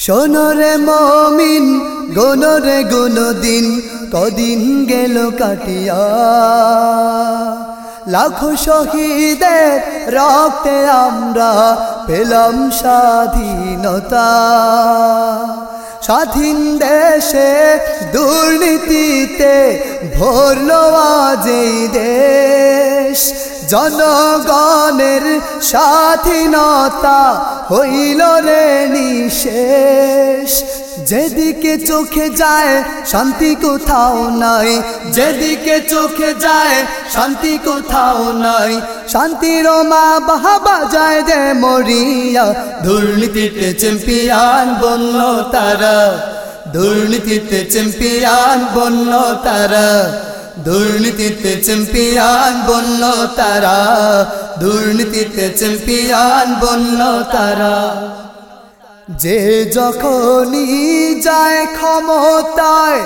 শোনরে মমিন, গনরে গুন দিন কদিন গেল কাটিয়া। লাখো শহীদের রক্তে আমরা পেলাম স্বাধীনতা। স্বাধীন দেশে দুর্নীতিতে ভরল আজ দেশ। জনগণের স্বাধীনতা হইল রে নিশেষ। যেদিকে চোখে যায় শান্তি কোথাও নাই, যেদিকে চোখে যায় শান্তি কোথাও নাই। শান্তির মা বাহাবা যায় যে মরিয়া, দুর্নীতিতে চ্যাম্পিয়ন বলল তারা। দুর্নীতিতে চ্যাম্পিয়ন বলল তারা। দুর্নীতিতে চ্যাম্পিয়ন বলল তারা, দুর্নীতিতে চ্যাম্পিয়ন বলল তারা। যে যখনই যায় ক্ষমতায়,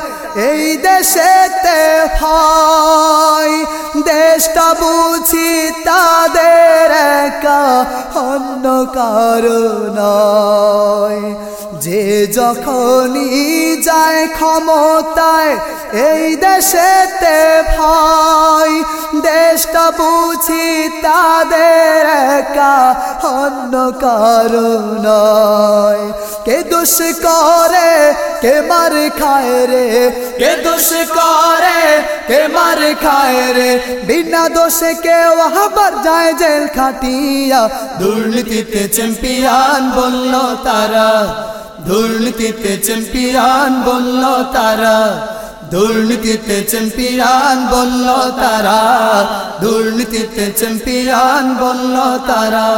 এই দেশেতে হয় দেশটা বুঝি তাদের একা, অন্য কারণ যে যখনই যায় ক্ষমতায়, এই দেশেতে ভয়। দেশটা বুঝি তাদের একা, অন্য কারণ কে দোষ করে, কে মার খায় রে? কে দোষ করে, কে মার খায় রে? বিনা দোষে কেউ আবার যায় জেল খাটিয়া। দুর্নীতিতে চ্যাম্পিয়ন বলল তারা। দুর্নীতিতে চ্যাম্পিয়ন বলল তারা, দুর্নীতিতে চ্যাম্পিয়ন বলল তারা, দুর্নীতিতে চ্যাম্পিয়ন বলল তারা।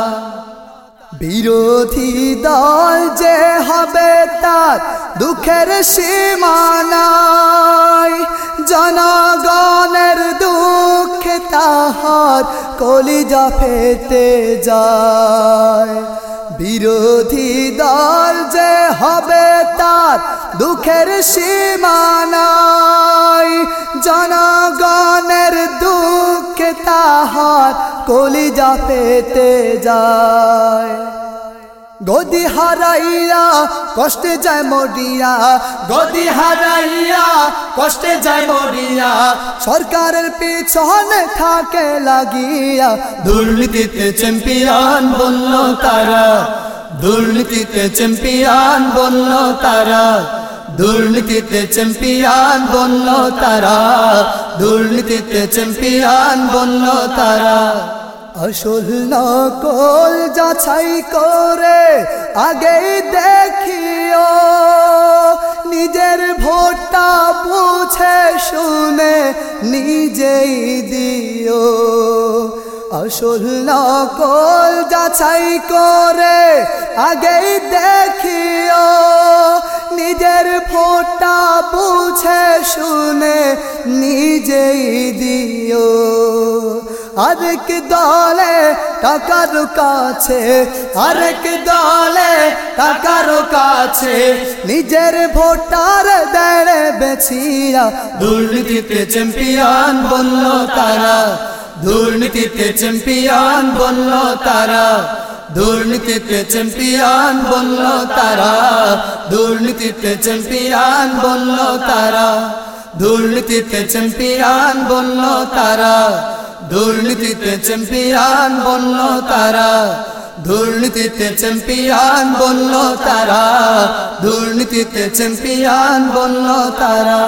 বিরোধী দল যে হবে তার দুঃখের সীমানায় জনগণের দুঃখে তাহার কলিজা ফেটে যায়। বিরোধী দল দুঃখের সীমানায় জনগণের দুঃখে তাহার কলিজা পেতে যায়। গদি হারাইয়া কষ্টে যায় মরিয়া, গদি হারাইয়া কষ্টে যায় মরিয়া, সরকারের পিছনে থাকে লাগিয়া। দুর্নীতিতে চ্যাম্পিয়ন বলল তারা, দুর্নীতিতে চ্যাম্পিয়ন বলল তারা। দুর্নীতিতে চ্যাম্পিয়ন বলল তারা, দুর্নীতিতে চ্যাম্পিয়ন বলল তারা। আসল নকল যাচাই করে আগেই দেখিও, নিজের ভোটটা বুঝে শুনে নিজেই দিও। আসল নকল যাচাই করে আগেই বুঝে শুনে নিজেই দিও। আরেক দলে টাকার কাছে, আরেক দলে টাকার কাছে। নিজের ভোটার দেড়ে বেছিয়া, দুর্নীতিতে চ্যাম্পিয়ন বলল তারা। দুর্নীতিতে চ্যাম্পিয়ন বলল তারা। দুর্নীতিতে চ্যাম্পিয়ন বলল তারা, দুর্নীতিতে চ্যাম্পিয়ন বলল তারা, দুর্নীতিতে চ্যাম্পিয়ন বলল তারা, দুর্নীতিতে চ্যাম্পিয়ন বলল তারা, দুর্নীতিতে চ্যাম্পিয়ন বলল তারা, দুর্নীতিতে চ্যাম্পিয়ন বলল তারা।